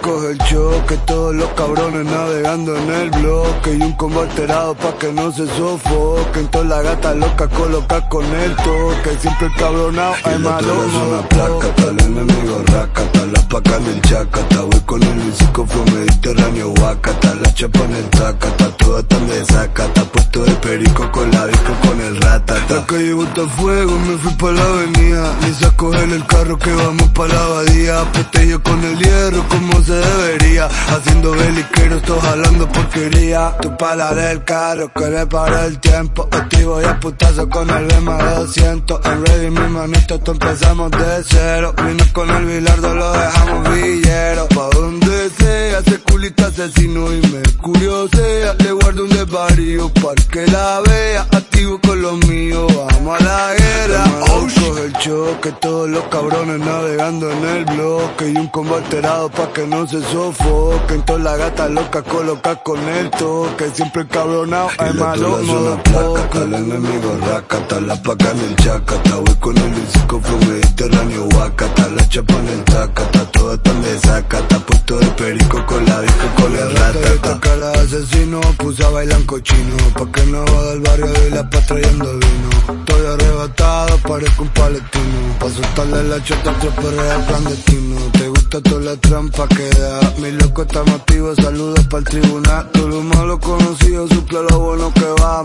coge el choque, todos los cabrones navegando en el bloque y un combo alterado pa' que no se sofoquen. Toda la gata loca coloca con el toque, siempre el cabronao hay malo. una placa, tal enemigo racata, la paca en el chacata, voy con el Luisico guacata, la chapa en el tacata, toda tan de sacata, puesto de perico con la disco con el ratata. La calle bota fuego, me fui pa' la avenida, ni a coger el carro que vamos pa' la abadía, yo con el hierro como se debería, haciendo beliqueros, todos jalando porquería. Tu pala del carro que le para el tiempo, activo y a putazo con el BM 200. En ready mi manito, esto empezamos de cero, vino con el bilardo, lo dejamos villero, pa' asesino y mercurio sea, le guardo un desvarío para que la vea, activo con lo mío, vamos a la guerra. Coge el choque, todos los cabrones navegando en el bloque y un combo alterado pa' que no se sofoquen. Toda la gata loca coloca con el toque, siempre cabronado, hay malo, no placa, el enemigo racata, la paca en el chacata, voy con el disco flow mediterráneo guacata, la chapa en el tacata, todo tan de sacata, puesto de perico con la disco con el ratata. Asesino, puse a bailar cochino, pa' que no va del barrio y la pa' trayendo vino. Estoy arrebatado, parezco un paletino, pa' soltarle la chota otro perrea clandestino. Te gusta toda la trampa que da, mi loco está motivo, saludos para el tribunal. Todo lo malo conocido, suple lo bueno que va,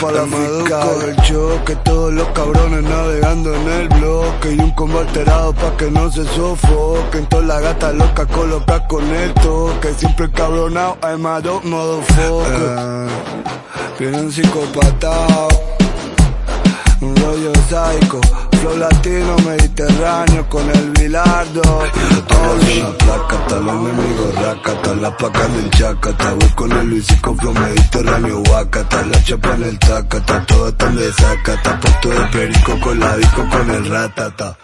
para la maduca. el choque, todos los cabrones navegando en el bloque y un combo alterado pa' que no se sofoquen. Toda la gata loca coloca con el toque, siempre cabronado, I'm a dog motherfucker. Uh, viene un psicopatao, un rollo psycho. Flow latino mediterráneo con el bilardo. Y la placa, tal enemigo racata, la paca en el chacata. Voy con el Luisico flow mediterráneo guacata, la chapa en el tacata, todo tan de sacata. Puesto de perico con la disco con el ratata.